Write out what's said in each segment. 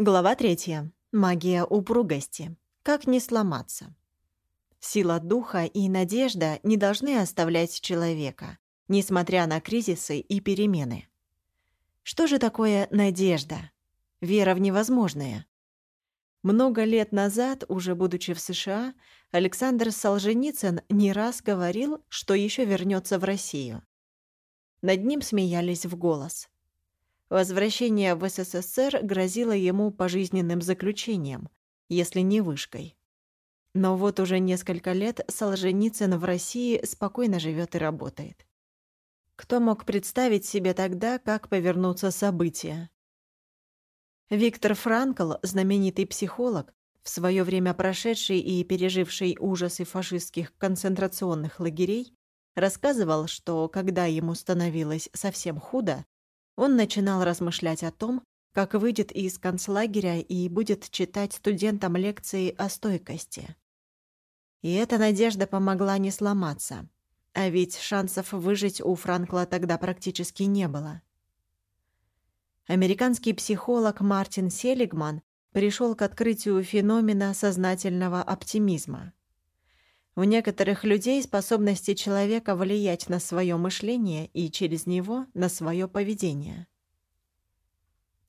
Глава третья. Магия упругости. Как не сломаться. Сила духа и надежда не должны оставлять человека, несмотря на кризисы и перемены. Что же такое надежда? Вера в невозможное. Много лет назад, уже будучи в США, Александр Солженицын не раз говорил, что еще вернется в Россию. Над ним смеялись в голос. Возвращение в СССР грозило ему пожизненным заключением, если не вышкой. Но вот уже несколько лет Солженицын в России спокойно живет и работает. Кто мог представить себе тогда, как повернутся события? Виктор Франкл, знаменитый психолог, в свое время прошедший и переживший ужасы фашистских концентрационных лагерей, рассказывал, что когда ему становилось совсем худо, он начинал размышлять о том, как выйдет из концлагеря и будет читать студентам лекции о стойкости. И эта надежда помогла не сломаться. А ведь шансов выжить у Франкла тогда практически не было. Американский психолог Мартин Селигман пришел к открытию феномена сознательного оптимизма. У некоторых людей способности человека влиять на свое мышление и через него на свое поведение.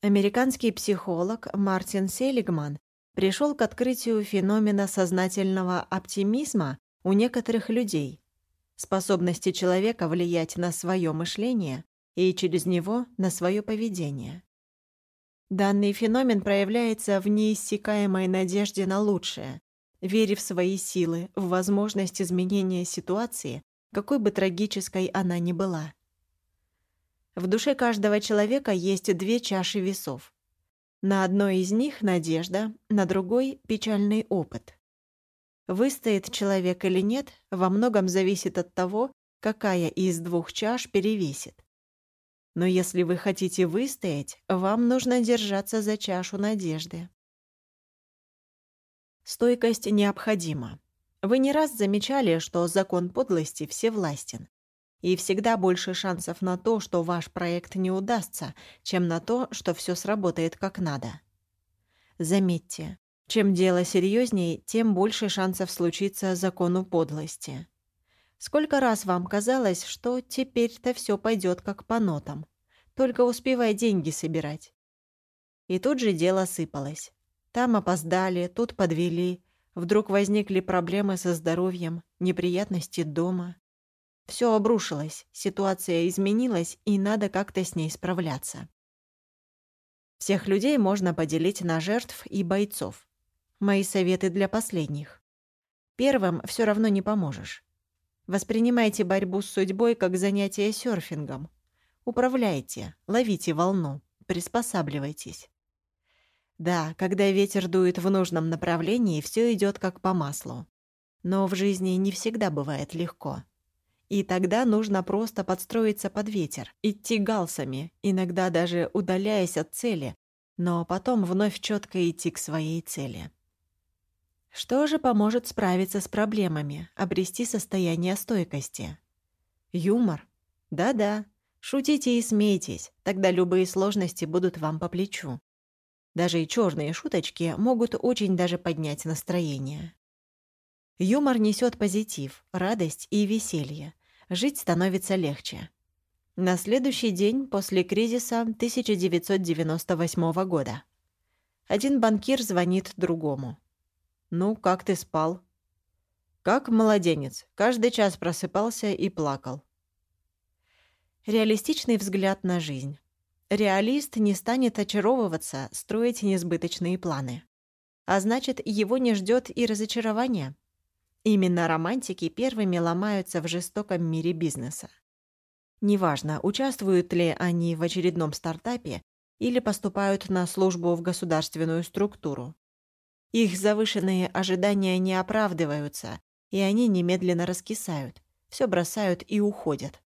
Американский психолог Мартин Селигман пришел к открытию феномена сознательного оптимизма у некоторых людей, способности человека влиять на свое мышление и через него на свое поведение. Данный феномен проявляется в неиссякаемой надежде на лучшее, вере в свои силы, в возможность изменения ситуации, какой бы трагической она ни была. В душе каждого человека есть две чаши весов. На одной из них надежда, на другой — печальный опыт. Выстоит человек или нет, во многом зависит от того, какая из двух чаш перевесит. Но если вы хотите выстоять, вам нужно держаться за чашу надежды. Стойкость необходима. Вы не раз замечали, что закон подлости всевластен. И всегда больше шансов на то, что ваш проект не удастся, чем на то, что все сработает как надо. Заметьте, чем дело серьезнее, тем больше шансов случиться закону подлости. Сколько раз вам казалось, что теперь-то все пойдет как по нотам, только успевай деньги собирать. И тут же дело сыпалось. Там опоздали, тут подвели. Вдруг возникли проблемы со здоровьем, неприятности дома. Все обрушилось, ситуация изменилась, и надо как-то с ней справляться. Всех людей можно поделить на жертв и бойцов. Мои советы для последних. Первым все равно не поможешь. Воспринимайте борьбу с судьбой как занятие серфингом. Управляйте, ловите волну, приспосабливайтесь. Да, когда ветер дует в нужном направлении, все идет как по маслу. Но в жизни не всегда бывает легко. И тогда нужно просто подстроиться под ветер, идти галсами, иногда даже удаляясь от цели, но потом вновь четко идти к своей цели. Что же поможет справиться с проблемами, обрести состояние стойкости? Юмор. Да-да, шутите и смейтесь, тогда любые сложности будут вам по плечу. Даже и черные шуточки могут очень даже поднять настроение. Юмор несет позитив, радость и веселье. Жить становится легче. На следующий день после кризиса 1998 года. Один банкир звонит другому. «Ну, как ты спал?» «Как младенец. Каждый час просыпался и плакал». Реалистичный взгляд на жизнь. Реалист не станет очаровываться, строить несбыточные планы. А значит, его не ждет и разочарование. Именно романтики первыми ломаются в жестоком мире бизнеса. Неважно, участвуют ли они в очередном стартапе или поступают на службу в государственную структуру. Их завышенные ожидания не оправдываются, и они немедленно раскисают, все бросают и уходят.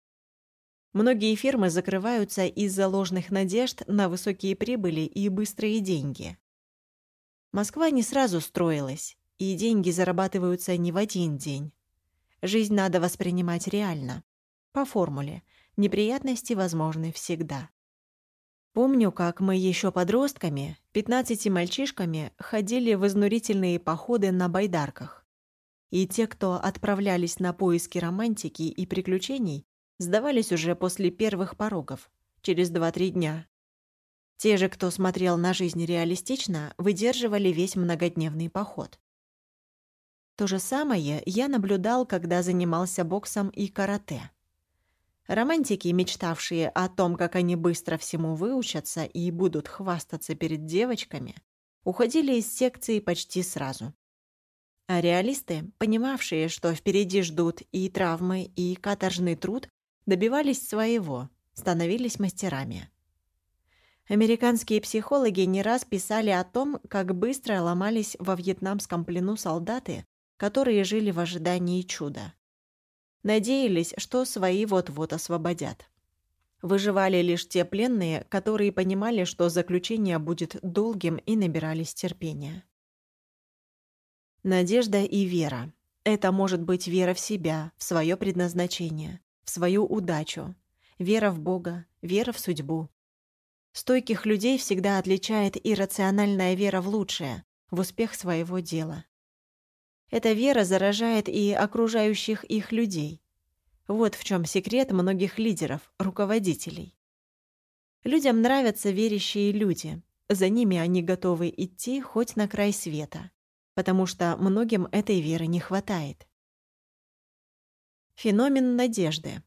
Многие фирмы закрываются из-за ложных надежд на высокие прибыли и быстрые деньги. Москва не сразу строилась, и деньги зарабатываются не в один день. Жизнь надо воспринимать реально. По формуле. Неприятности возможны всегда. Помню, как мы еще подростками, 15 мальчишками, ходили в изнурительные походы на байдарках. И те, кто отправлялись на поиски романтики и приключений, сдавались уже после первых порогов, через 2-3 дня. Те же, кто смотрел на жизнь реалистично, выдерживали весь многодневный поход. То же самое я наблюдал, когда занимался боксом и карате. Романтики, мечтавшие о том, как они быстро всему выучатся и будут хвастаться перед девочками, уходили из секции почти сразу. А реалисты, понимавшие, что впереди ждут и травмы, и каторжный труд, добивались своего, становились мастерами. Американские психологи не раз писали о том, как быстро ломались во вьетнамском плену солдаты, которые жили в ожидании чуда. Надеялись, что свои вот-вот освободят. Выживали лишь те пленные, которые понимали, что заключение будет долгим и набирались терпения. Надежда и вера. Это может быть вера в себя, в свое предназначение, в свою удачу, вера в Бога, вера в судьбу. Стойких людей всегда отличает иррациональная вера в лучшее, в успех своего дела. Эта вера заражает и окружающих их людей. Вот в чем секрет многих лидеров, руководителей. Людям нравятся верящие люди. За ними они готовы идти хоть на край света, потому что многим этой веры не хватает. Феномен надежды.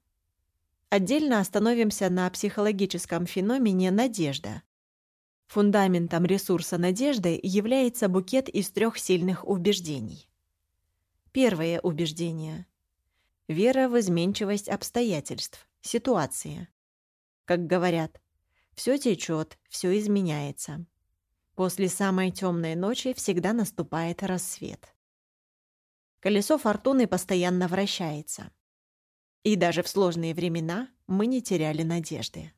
Отдельно остановимся на психологическом феномене надежда. Фундаментом ресурса надежды является букет из трех сильных убеждений. Первое убеждение. Вера в изменчивость обстоятельств, ситуации. Как говорят, все течет, все изменяется. После самой темной ночи всегда наступает рассвет. Колесо фортуны постоянно вращается. И даже в сложные времена мы не теряли надежды.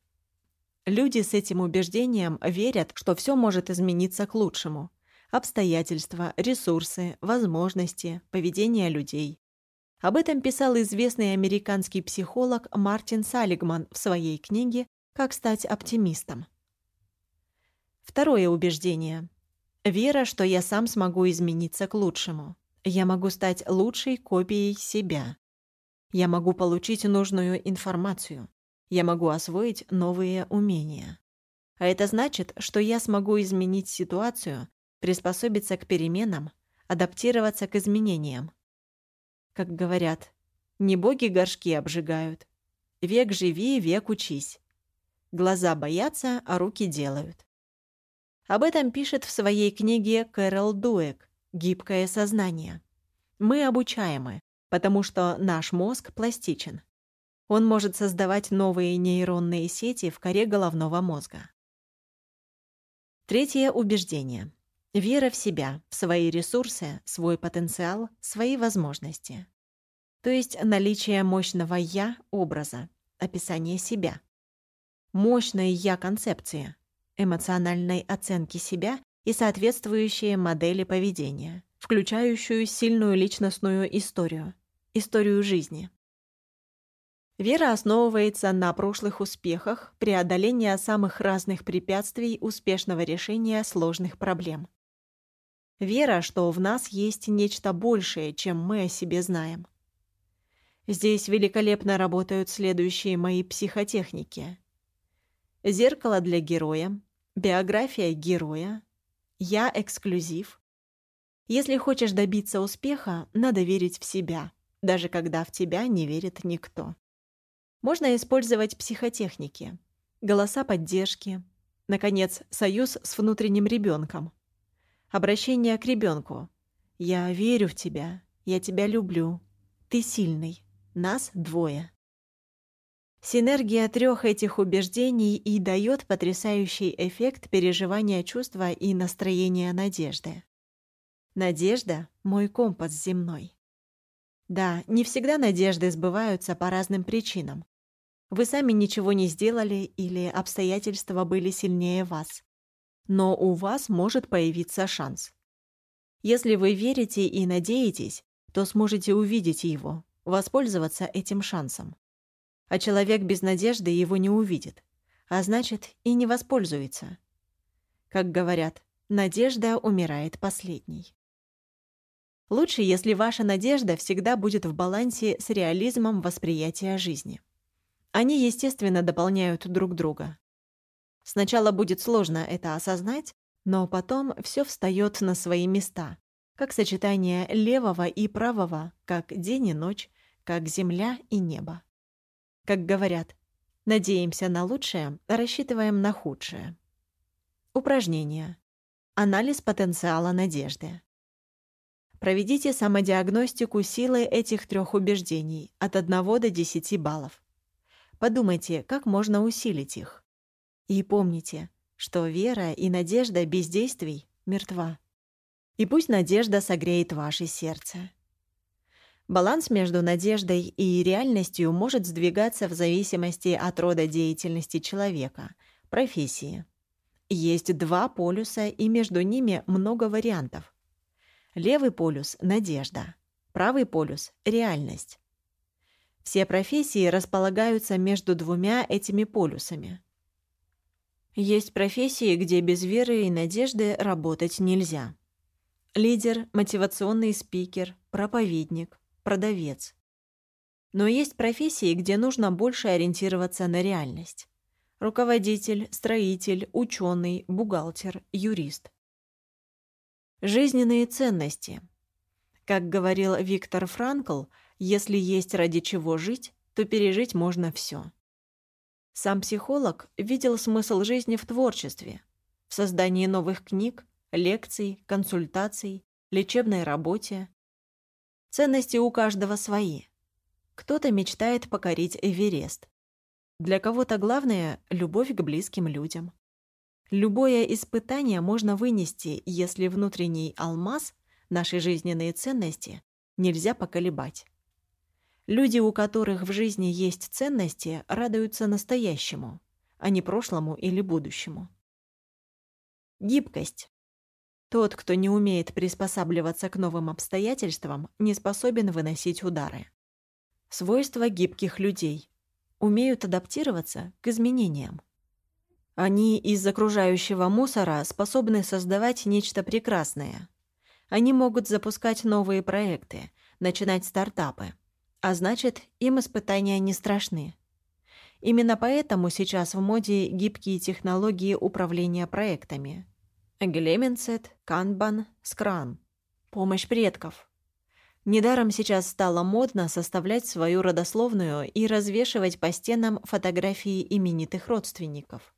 Люди с этим убеждением верят, что все может измениться к лучшему – обстоятельства, ресурсы, возможности, поведение людей. Об этом писал известный американский психолог Мартин Салигман в своей книге «Как стать оптимистом». Второе убеждение. Вера, что я сам смогу измениться к лучшему. Я могу стать лучшей копией себя. Я могу получить нужную информацию. Я могу освоить новые умения. А это значит, что я смогу изменить ситуацию, приспособиться к переменам, адаптироваться к изменениям. Как говорят, не боги горшки обжигают. Век живи, век учись. Глаза боятся, а руки делают. Об этом пишет в своей книге Кэрол Дуэк «Гибкое сознание». Мы обучаемы, потому что наш мозг пластичен. Он может создавать новые нейронные сети в коре головного мозга. Третье убеждение. Вера в себя, в свои ресурсы, свой потенциал, свои возможности. То есть наличие мощного «я» образа, описание себя. Мощной «я» эмоциональной оценки себя и соответствующие модели поведения, включающую сильную личностную историю, историю жизни. Вера основывается на прошлых успехах, преодоления самых разных препятствий успешного решения сложных проблем. Вера, что в нас есть нечто большее, чем мы о себе знаем. Здесь великолепно работают следующие мои психотехники. Зеркало для героя, биография героя, я эксклюзив. Если хочешь добиться успеха, надо верить в себя, даже когда в тебя не верит никто. Можно использовать психотехники, голоса поддержки, наконец, союз с внутренним ребенком – Обращение к ребенку. «Я верю в тебя. Я тебя люблю. Ты сильный. Нас двое». Синергия трех этих убеждений и дает потрясающий эффект переживания чувства и настроения надежды. Надежда — мой компас земной. Да, не всегда надежды сбываются по разным причинам. Вы сами ничего не сделали или обстоятельства были сильнее вас но у вас может появиться шанс. Если вы верите и надеетесь, то сможете увидеть его, воспользоваться этим шансом. А человек без надежды его не увидит. а значит, и не воспользуется. Как говорят, надежда умирает последней. Лучше, если ваша надежда всегда будет в балансе с реализмом восприятия жизни. Они, естественно, дополняют друг друга. Сначала будет сложно это осознать, но потом все встает на свои места, как сочетание левого и правого, как день и ночь, как земля и небо. Как говорят, надеемся на лучшее, рассчитываем на худшее. Упражнение. Анализ потенциала надежды. Проведите самодиагностику силы этих трех убеждений от 1 до 10 баллов. Подумайте, как можно усилить их. И помните, что вера и надежда без действий мертва. И пусть надежда согреет ваше сердце. Баланс между надеждой и реальностью может сдвигаться в зависимости от рода деятельности человека, профессии. Есть два полюса, и между ними много вариантов. Левый полюс — надежда. Правый полюс — реальность. Все профессии располагаются между двумя этими полюсами. Есть профессии, где без веры и надежды работать нельзя. Лидер, мотивационный спикер, проповедник, продавец. Но есть профессии, где нужно больше ориентироваться на реальность. Руководитель, строитель, ученый, бухгалтер, юрист. Жизненные ценности. Как говорил Виктор Франкл, если есть ради чего жить, то пережить можно все. Сам психолог видел смысл жизни в творчестве, в создании новых книг, лекций, консультаций, лечебной работе. Ценности у каждого свои. Кто-то мечтает покорить Эверест. Для кого-то главное — любовь к близким людям. Любое испытание можно вынести, если внутренний алмаз, наши жизненные ценности, нельзя поколебать. Люди, у которых в жизни есть ценности, радуются настоящему, а не прошлому или будущему. Гибкость. Тот, кто не умеет приспосабливаться к новым обстоятельствам, не способен выносить удары. Свойства гибких людей. Умеют адаптироваться к изменениям. Они из окружающего мусора способны создавать нечто прекрасное. Они могут запускать новые проекты, начинать стартапы. А значит, им испытания не страшны. Именно поэтому сейчас в моде гибкие технологии управления проектами. Agile Kanban, Scrum. Помощь предков. Недаром сейчас стало модно составлять свою родословную и развешивать по стенам фотографии именитых родственников.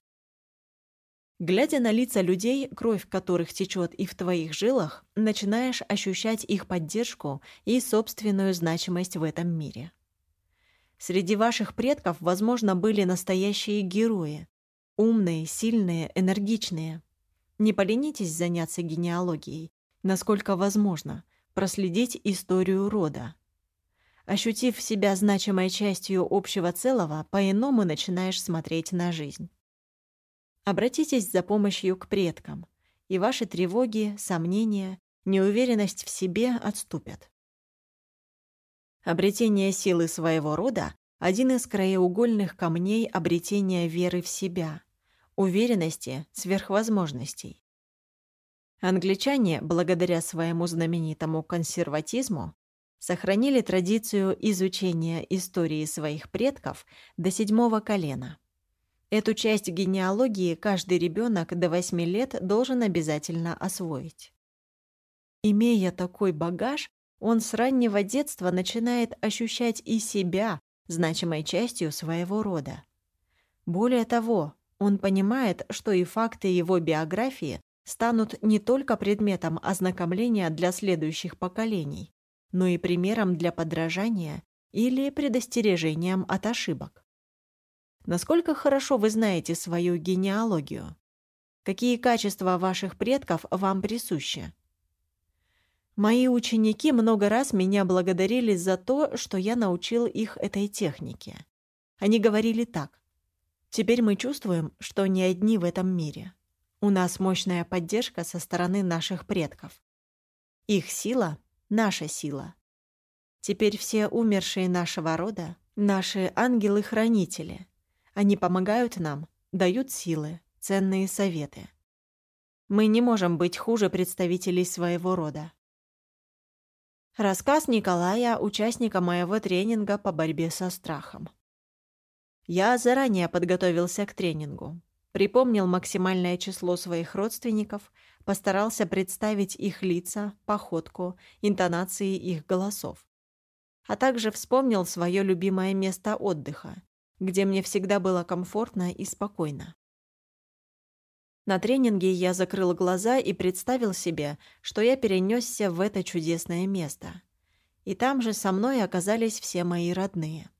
Глядя на лица людей, кровь которых течет и в твоих жилах, начинаешь ощущать их поддержку и собственную значимость в этом мире. Среди ваших предков, возможно, были настоящие герои. Умные, сильные, энергичные. Не поленитесь заняться генеалогией, насколько возможно, проследить историю рода. Ощутив себя значимой частью общего целого, по-иному начинаешь смотреть на жизнь. Обратитесь за помощью к предкам, и ваши тревоги, сомнения, неуверенность в себе отступят. Обретение силы своего рода – один из краеугольных камней обретения веры в себя, уверенности, сверхвозможностей. Англичане, благодаря своему знаменитому консерватизму, сохранили традицию изучения истории своих предков до седьмого колена – Эту часть генеалогии каждый ребенок до 8 лет должен обязательно освоить. Имея такой багаж, он с раннего детства начинает ощущать и себя значимой частью своего рода. Более того, он понимает, что и факты его биографии станут не только предметом ознакомления для следующих поколений, но и примером для подражания или предостережением от ошибок. Насколько хорошо вы знаете свою генеалогию? Какие качества ваших предков вам присущи? Мои ученики много раз меня благодарили за то, что я научил их этой технике. Они говорили так. «Теперь мы чувствуем, что не одни в этом мире. У нас мощная поддержка со стороны наших предков. Их сила — наша сила. Теперь все умершие нашего рода — наши ангелы-хранители — они помогают нам, дают силы, ценные советы. Мы не можем быть хуже представителей своего рода. Рассказ Николая, участника моего тренинга по борьбе со страхом. Я заранее подготовился к тренингу. Припомнил максимальное число своих родственников, постарался представить их лица, походку, интонации их голосов. А также вспомнил свое любимое место отдыха, где мне всегда было комфортно и спокойно. На тренинге я закрыл глаза и представил себе, что я перенесся в это чудесное место. И там же со мной оказались все мои родные.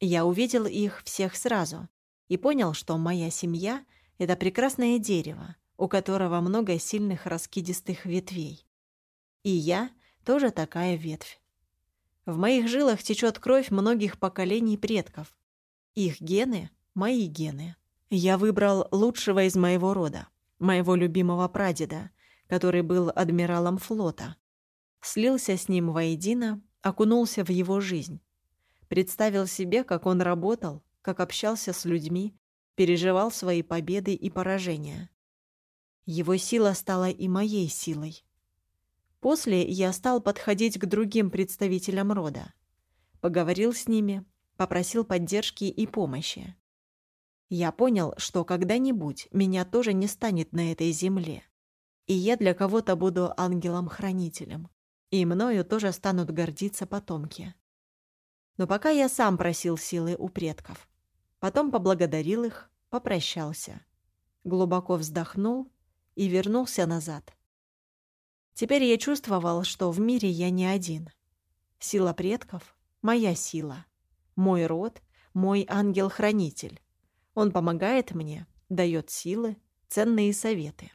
Я увидел их всех сразу и понял, что моя семья — это прекрасное дерево, у которого много сильных раскидистых ветвей. И я тоже такая ветвь. В моих жилах течет кровь многих поколений предков. Их гены — мои гены. Я выбрал лучшего из моего рода, моего любимого прадеда, который был адмиралом флота. Слился с ним воедино, окунулся в его жизнь Представил себе, как он работал, как общался с людьми, переживал свои победы и поражения. Его сила стала и моей силой. После я стал подходить к другим представителям рода. Поговорил с ними, попросил поддержки и помощи. Я понял, что когда-нибудь меня тоже не станет на этой земле. И я для кого-то буду ангелом-хранителем. И мною тоже станут гордиться потомки. Но пока я сам просил силы у предков. Потом поблагодарил их, попрощался. Глубоко вздохнул и вернулся назад. Теперь я чувствовал, что в мире я не один. Сила предков — моя сила. Мой род — мой ангел-хранитель. Он помогает мне, дает силы, ценные советы.